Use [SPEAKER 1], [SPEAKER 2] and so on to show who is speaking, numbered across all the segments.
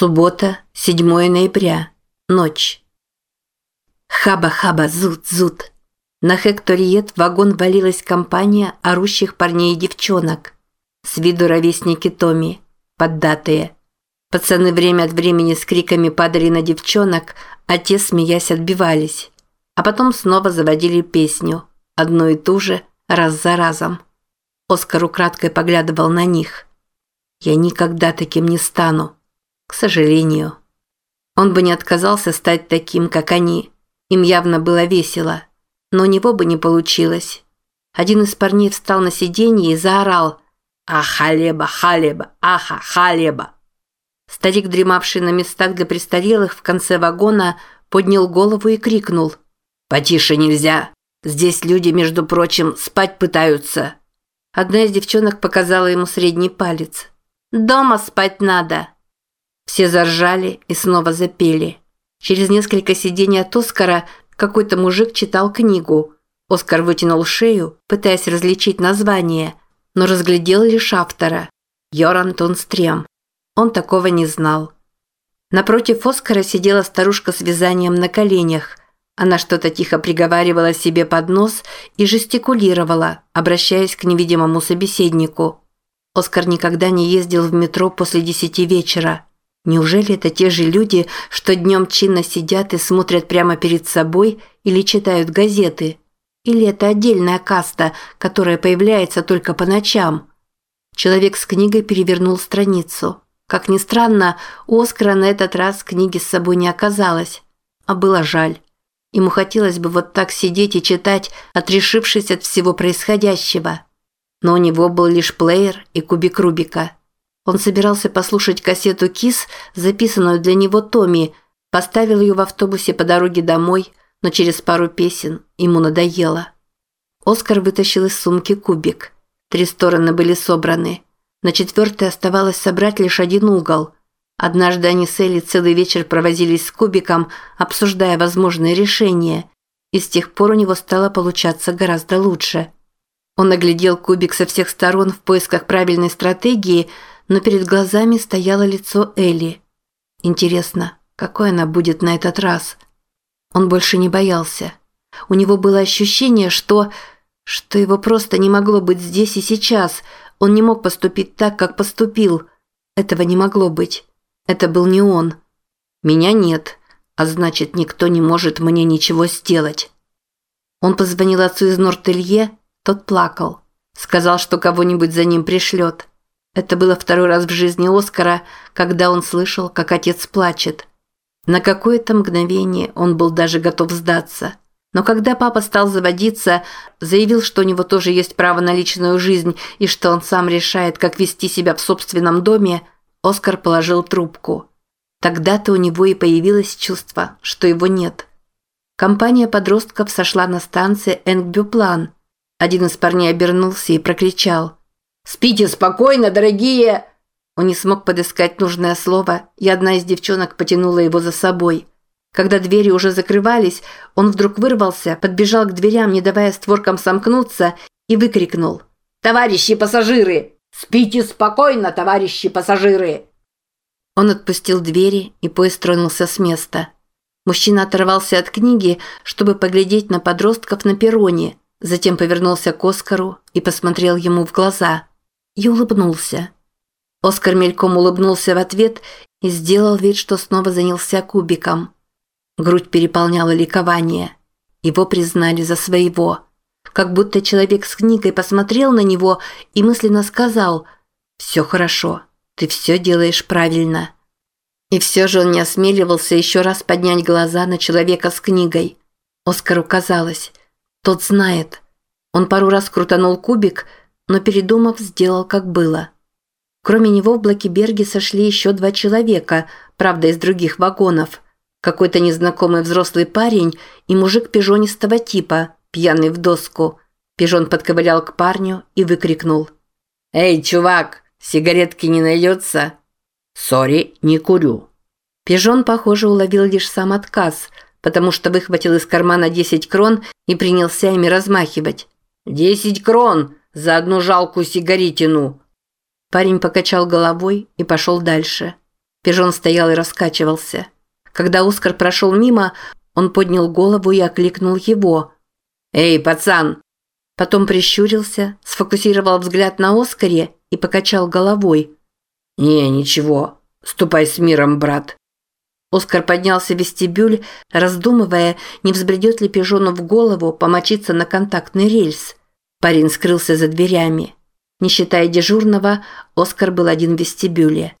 [SPEAKER 1] Суббота, 7 ноября. Ночь. Хаба-хаба, зут-зут. На Хекториет в вагон валилась компания орущих парней и девчонок. С виду ровесники Томи, поддатые. Пацаны время от времени с криками падали на девчонок, а те, смеясь, отбивались. А потом снова заводили песню, одну и ту же, раз за разом. Оскар украдкой поглядывал на них. «Я никогда таким не стану», к сожалению. Он бы не отказался стать таким, как они. Им явно было весело. Но у него бы не получилось. Один из парней встал на сиденье и заорал «Ахалеба, халеба, аха, халеба». Старик, дремавший на местах для престарелых в конце вагона, поднял голову и крикнул «Потише нельзя! Здесь люди, между прочим, спать пытаются!» Одна из девчонок показала ему средний палец. «Дома спать надо!» Все заржали и снова запели. Через несколько сидений от Оскара какой-то мужик читал книгу. Оскар вытянул шею, пытаясь различить название, но разглядел лишь автора – Йоран Тунстрем. Он такого не знал. Напротив Оскара сидела старушка с вязанием на коленях. Она что-то тихо приговаривала себе под нос и жестикулировала, обращаясь к невидимому собеседнику. Оскар никогда не ездил в метро после десяти вечера. Неужели это те же люди, что днем чинно сидят и смотрят прямо перед собой или читают газеты? Или это отдельная каста, которая появляется только по ночам? Человек с книгой перевернул страницу. Как ни странно, у Оскара на этот раз книги с собой не оказалось. А было жаль. Ему хотелось бы вот так сидеть и читать, отрешившись от всего происходящего. Но у него был лишь плеер и кубик Рубика – он собирался послушать кассету «Кис», записанную для него Томми, поставил ее в автобусе по дороге домой, но через пару песен ему надоело. Оскар вытащил из сумки кубик. Три стороны были собраны. На четвертой оставалось собрать лишь один угол. Однажды они с Элли целый вечер провозились с кубиком, обсуждая возможные решения, и с тех пор у него стало получаться гораздо лучше. Он оглядел кубик со всех сторон в поисках правильной стратегии – но перед глазами стояло лицо Элли. Интересно, какой она будет на этот раз? Он больше не боялся. У него было ощущение, что... что его просто не могло быть здесь и сейчас. Он не мог поступить так, как поступил. Этого не могло быть. Это был не он. Меня нет, а значит, никто не может мне ничего сделать. Он позвонил отцу из Нортелье, тот плакал. Сказал, что кого-нибудь за ним пришлет. Это было второй раз в жизни Оскара, когда он слышал, как отец плачет. На какое-то мгновение он был даже готов сдаться. Но когда папа стал заводиться, заявил, что у него тоже есть право на личную жизнь и что он сам решает, как вести себя в собственном доме, Оскар положил трубку. Тогда-то у него и появилось чувство, что его нет. Компания подростков сошла на станции Энгбюплан. Один из парней обернулся и прокричал – «Спите спокойно, дорогие!» Он не смог подыскать нужное слово, и одна из девчонок потянула его за собой. Когда двери уже закрывались, он вдруг вырвался, подбежал к дверям, не давая створкам сомкнуться, и выкрикнул. «Товарищи пассажиры! Спите спокойно, товарищи пассажиры!» Он отпустил двери, и поезд тронулся с места. Мужчина оторвался от книги, чтобы поглядеть на подростков на перроне, затем повернулся к Оскару и посмотрел ему в глаза – и улыбнулся. Оскар мельком улыбнулся в ответ и сделал вид, что снова занялся кубиком. Грудь переполняла ликование. Его признали за своего. Как будто человек с книгой посмотрел на него и мысленно сказал «Все хорошо, ты все делаешь правильно». И все же он не осмеливался еще раз поднять глаза на человека с книгой. Оскару казалось, тот знает. Он пару раз крутанул кубик – но передумав, сделал как было. Кроме него в Блакиберге сошли еще два человека, правда, из других вагонов. Какой-то незнакомый взрослый парень и мужик пижонистого типа, пьяный в доску. Пижон подковылял к парню и выкрикнул. «Эй, чувак, сигаретки не найдется?» «Сори, не курю». Пижон, похоже, уловил лишь сам отказ, потому что выхватил из кармана 10 крон и принялся ими размахивать. «Десять крон! За одну жалкую сигаретину». Парень покачал головой и пошел дальше. Пижон стоял и раскачивался. Когда Оскар прошел мимо, он поднял голову и окликнул его. «Эй, пацан!» Потом прищурился, сфокусировал взгляд на Оскаре и покачал головой. «Не, ничего. Ступай с миром, брат». Оскар поднялся в вестибюль, раздумывая, не взбредет ли пижону в голову помочиться на контактный рельс. Парень скрылся за дверями. Не считая дежурного, Оскар был один в вестибюле.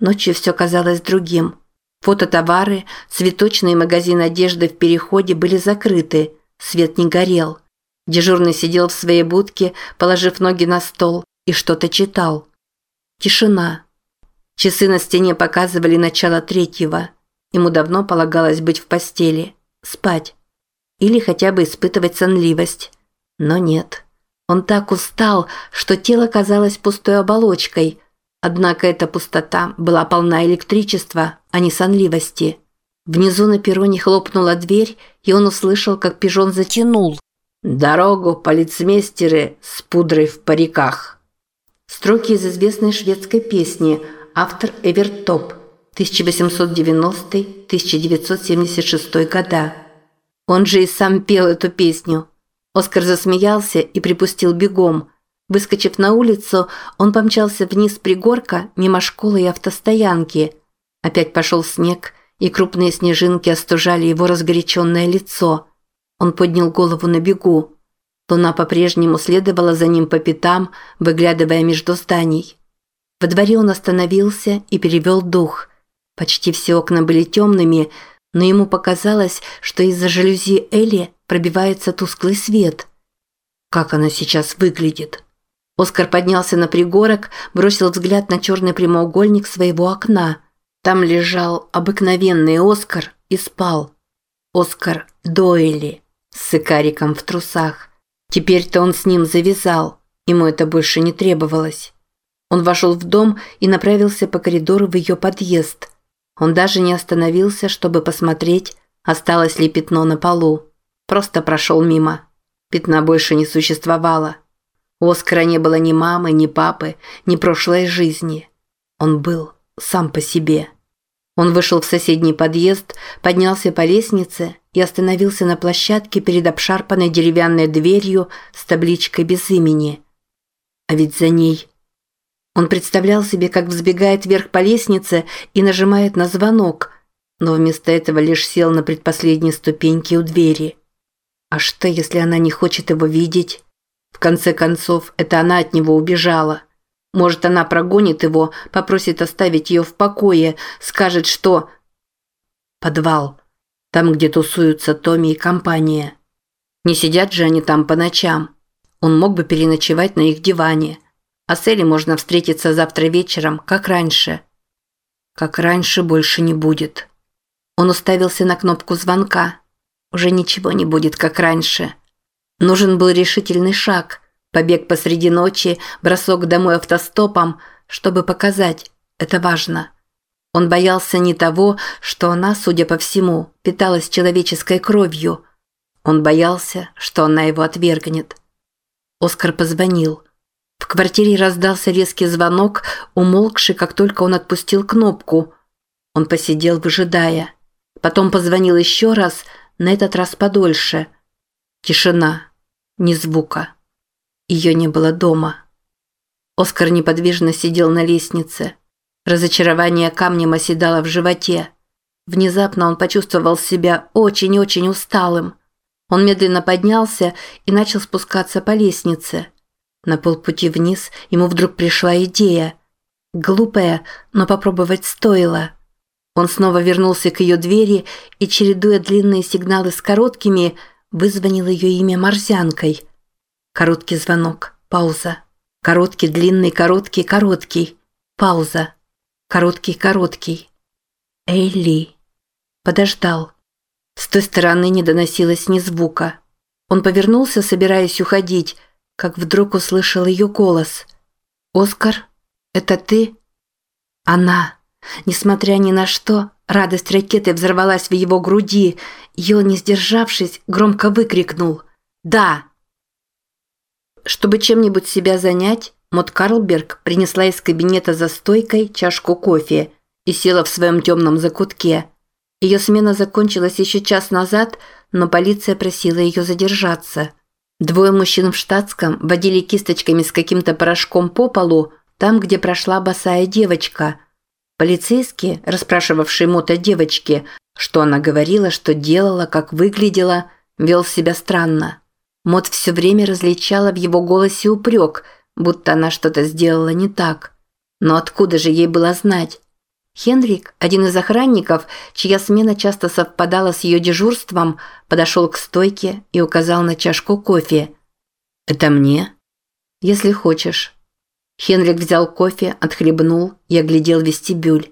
[SPEAKER 1] Ночью все казалось другим. Фототовары, цветочные магазины одежды в переходе были закрыты, свет не горел. Дежурный сидел в своей будке, положив ноги на стол, и что-то читал. Тишина. Часы на стене показывали начало третьего. Ему давно полагалось быть в постели, спать. Или хотя бы испытывать сонливость. Но нет. Он так устал, что тело казалось пустой оболочкой. Однако эта пустота была полна электричества, а не сонливости. Внизу на перроне хлопнула дверь, и он услышал, как пижон затянул. «Дорогу, полицмейстеры с пудрой в париках». Строки из известной шведской песни, автор Эверт Топ, 1890-1976 года. Он же и сам пел эту песню. Оскар засмеялся и припустил бегом. Выскочив на улицу, он помчался вниз пригорка мимо школы и автостоянки. Опять пошел снег, и крупные снежинки остужали его разгоряченное лицо. Он поднял голову на бегу. Луна по-прежнему следовала за ним по пятам, выглядывая между зданий. Во дворе он остановился и перевел дух. Почти все окна были темными, но ему показалось, что из-за жалюзи Элли пробивается тусклый свет. Как она сейчас выглядит? Оскар поднялся на пригорок, бросил взгляд на черный прямоугольник своего окна. Там лежал обыкновенный Оскар и спал. Оскар Дойли с сыкариком в трусах. Теперь-то он с ним завязал. Ему это больше не требовалось. Он вошел в дом и направился по коридору в ее подъезд. Он даже не остановился, чтобы посмотреть, осталось ли пятно на полу. Просто прошел мимо. Пятна больше не существовало. У Оскара не было ни мамы, ни папы, ни прошлой жизни. Он был сам по себе. Он вышел в соседний подъезд, поднялся по лестнице и остановился на площадке перед обшарпанной деревянной дверью с табличкой без имени. А ведь за ней... Он представлял себе, как взбегает вверх по лестнице и нажимает на звонок, но вместо этого лишь сел на предпоследней ступеньке у двери. А что, если она не хочет его видеть? В конце концов, это она от него убежала. Может, она прогонит его, попросит оставить ее в покое, скажет, что... Подвал. Там, где тусуются Томми и компания. Не сидят же они там по ночам. Он мог бы переночевать на их диване. А с Элли можно встретиться завтра вечером, как раньше. Как раньше больше не будет. Он уставился на кнопку звонка. Уже ничего не будет, как раньше. Нужен был решительный шаг. Побег посреди ночи, бросок домой автостопом, чтобы показать – это важно. Он боялся не того, что она, судя по всему, питалась человеческой кровью. Он боялся, что она его отвергнет. Оскар позвонил. В квартире раздался резкий звонок, умолкший, как только он отпустил кнопку. Он посидел, выжидая. Потом позвонил еще раз, на этот раз подольше. Тишина. Ни звука. Ее не было дома. Оскар неподвижно сидел на лестнице. Разочарование камнем оседало в животе. Внезапно он почувствовал себя очень-очень усталым. Он медленно поднялся и начал спускаться по лестнице. На полпути вниз ему вдруг пришла идея. Глупая, но попробовать стоило. Он снова вернулся к ее двери и, чередуя длинные сигналы с короткими, вызвонил ее имя Марзянкой – Короткий звонок. Пауза. Короткий, длинный, короткий, короткий. Пауза. Короткий, короткий. Элли. Подождал. С той стороны не доносилось ни звука. Он повернулся, собираясь уходить, как вдруг услышал ее голос. «Оскар, это ты?» Она. Несмотря ни на что, радость ракеты взорвалась в его груди, и он, не сдержавшись, громко выкрикнул «Да!» Чтобы чем-нибудь себя занять, Мот Карлберг принесла из кабинета за стойкой чашку кофе и села в своем темном закутке. Ее смена закончилась еще час назад, но полиция просила ее задержаться. Двое мужчин в штатском водили кисточками с каким-то порошком по полу, там, где прошла босая девочка. Полицейский, расспрашивавший Мот девочке, что она говорила, что делала, как выглядела, вел себя странно. Мот все время различала в его голосе упрек, будто она что-то сделала не так. Но откуда же ей было знать? Хенрик, один из охранников, чья смена часто совпадала с ее дежурством, подошел к стойке и указал на чашку кофе. «Это мне?» «Если хочешь». Хенрик взял кофе, отхлебнул и оглядел вестибюль.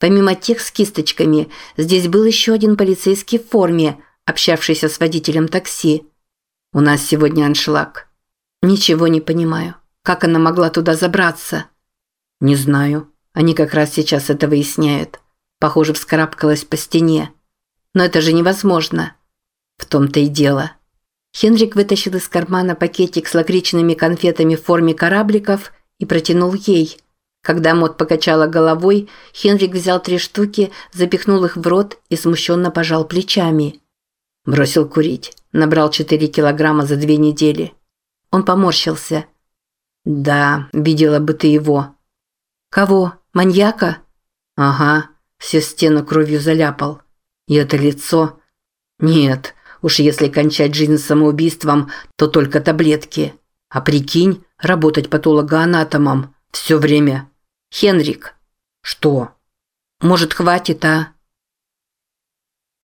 [SPEAKER 1] Помимо тех с кисточками, здесь был еще один полицейский в форме, общавшийся с водителем такси. «У нас сегодня аншлаг». «Ничего не понимаю. Как она могла туда забраться?» «Не знаю. Они как раз сейчас это выясняют. Похоже, вскарабкалась по стене. Но это же невозможно. В том-то и дело. Хенрик вытащил из кармана пакетик с лакричными конфетами в форме корабликов и протянул ей. Когда Мот покачала головой, Хенрик взял три штуки, запихнул их в рот и смущенно пожал плечами. Бросил курить. Набрал 4 килограмма за две недели. Он поморщился. «Да, видела бы ты его». «Кого?» Маньяка? Ага, всю стену кровью заляпал. И это лицо? Нет, уж если кончать жизнь самоубийством, то только таблетки. А прикинь, работать патологоанатомом все время. Хенрик. Что? Может, хватит, а?